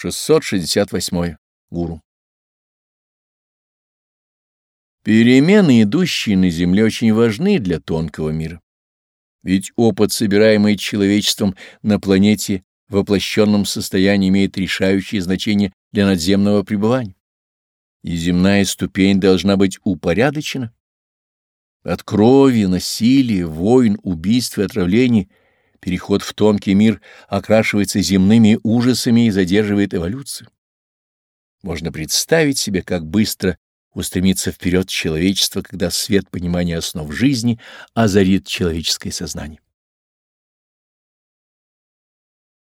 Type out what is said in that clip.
668. Гуру. Перемены, идущие на Земле, очень важны для тонкого мира. Ведь опыт, собираемый человечеством на планете в воплощенном состоянии, имеет решающее значение для надземного пребывания. И земная ступень должна быть упорядочена. От крови, насилия, войн, убийств и отравлений переход в тонкий мир окрашивается земными ужасами и задерживает эволюцию. Можно представить себе, как быстро устремится вперед человечество, когда свет понимания основ жизни озарит человеческое сознание.